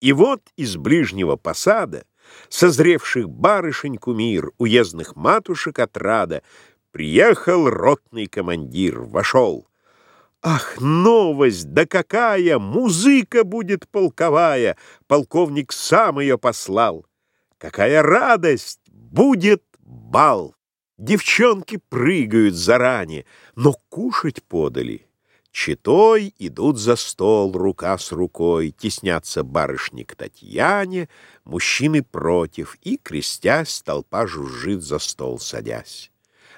И вот из ближнего посада, Созревших барышень кумир, Уездных матушек отрада, Приехал ротный командир, вошел. Ах, новость, да какая! Музыка будет полковая! Полковник сам ее послал. Какая радость! Будет бал! Девчонки прыгают заранее, но кушать подали. Читой идут за стол рука с рукой, Теснятся барышни к Татьяне, Мужчины против, и, крестясь, Толпа жужжит за стол, садясь.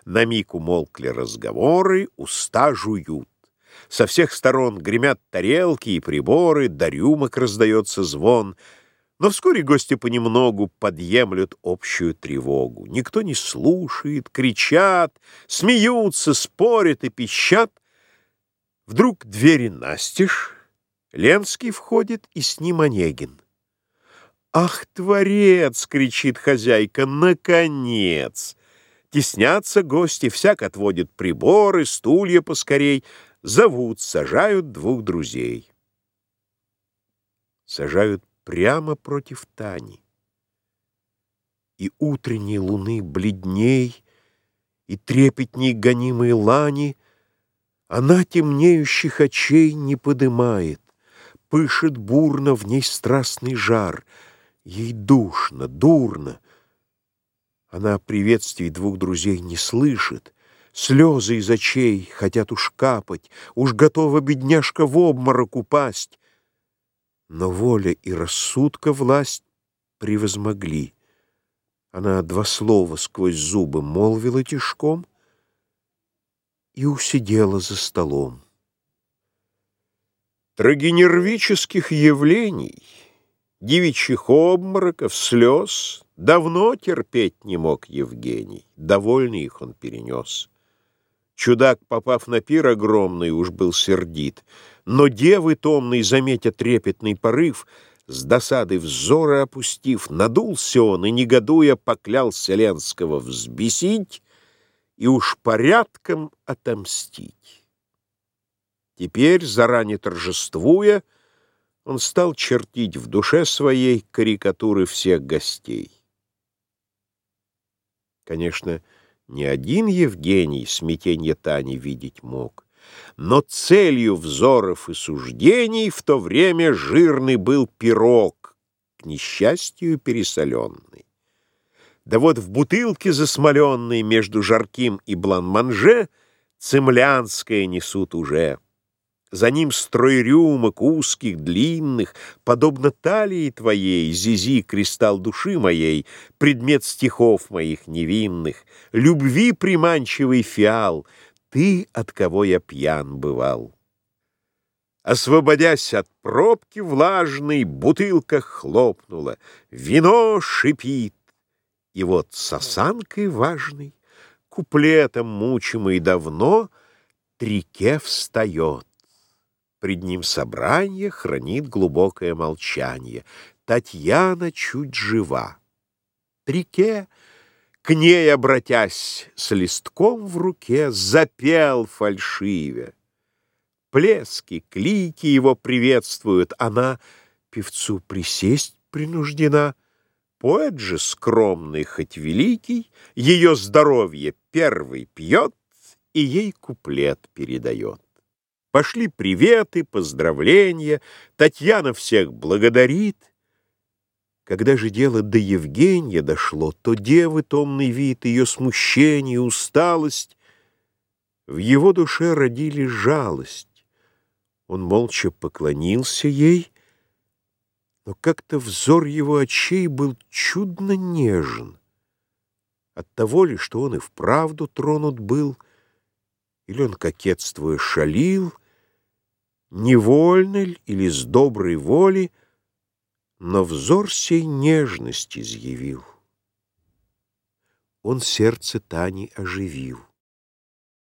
На миг умолкли разговоры, уста жуют. Со всех сторон гремят тарелки и приборы, До рюмок раздается звон. Но вскоре гости понемногу подъемлют общую тревогу. Никто не слушает, кричат, смеются, спорят и пищат, Вдруг двери настежь, Ленский входит, и с ним Онегин. «Ах, творец!» — кричит хозяйка. «Наконец!» Теснятся гости, всяк отводит приборы, стулья поскорей, зовут, сажают двух друзей. Сажают прямо против Тани. И утренней луны бледней, и трепетней гонимой лани — она темнеющих очей не подымает, Пышет бурно в ней страстный жар. Ей душно, дурно. Она приветствий двух друзей не слышит, Слезы из очей хотят уж капать, Уж готова бедняжка в обморок упасть. Но воля и рассудка власть превозмогли. Она два слова сквозь зубы молвила тишком — и усидела за столом. Трагенервических явлений, девичьих обмороков, слез давно терпеть не мог Евгений, довольный их он перенес. Чудак, попав на пир огромный, уж был сердит, но девы томный, заметя трепетный порыв, с досады взоры опустив, надулся он и, негодуя, поклялся Ленского взбесить, и уж порядком отомстить. Теперь, заранее торжествуя, он стал чертить в душе своей карикатуры всех гостей. Конечно, ни один Евгений смятенье Тани видеть мог, но целью взоров и суждений в то время жирный был пирог, к несчастью пересоленный. Да вот в бутылке засмоленной между жарким и блан-манже цемлянское несут уже. За ним строй рюмок узких, длинных, подобно талии твоей, Зизи, кристалл души моей, предмет стихов моих невинных, любви приманчивый фиал, ты, от кого я пьян бывал. Освободясь от пробки влажной, бутылка хлопнула, вино шипит, и вот с осанкой важной, куплетом мучимый давно, Трике встает. Пред ним собрание хранит глубокое молчание. Татьяна чуть жива. Трике, к ней обратясь, с листком в руке, запел фальшиве. Плески, клики его приветствуют, она певцу присесть принуждена — Поэт же скромный, хоть великий, Ее здоровье первый пьет И ей куплет передает. Пошли приветы, поздравления, Татьяна всех благодарит. Когда же дело до Евгения дошло, То девы томный вид, ее смущение, усталость В его душе родили жалость. Он молча поклонился ей — но как-то взор его очей был чудно нежен. От того ли, что он и вправду тронут был, или он, кокетствуя, шалил, невольно ли или с доброй воли, но взор сей нежность изъявил. Он сердце Тани оживил.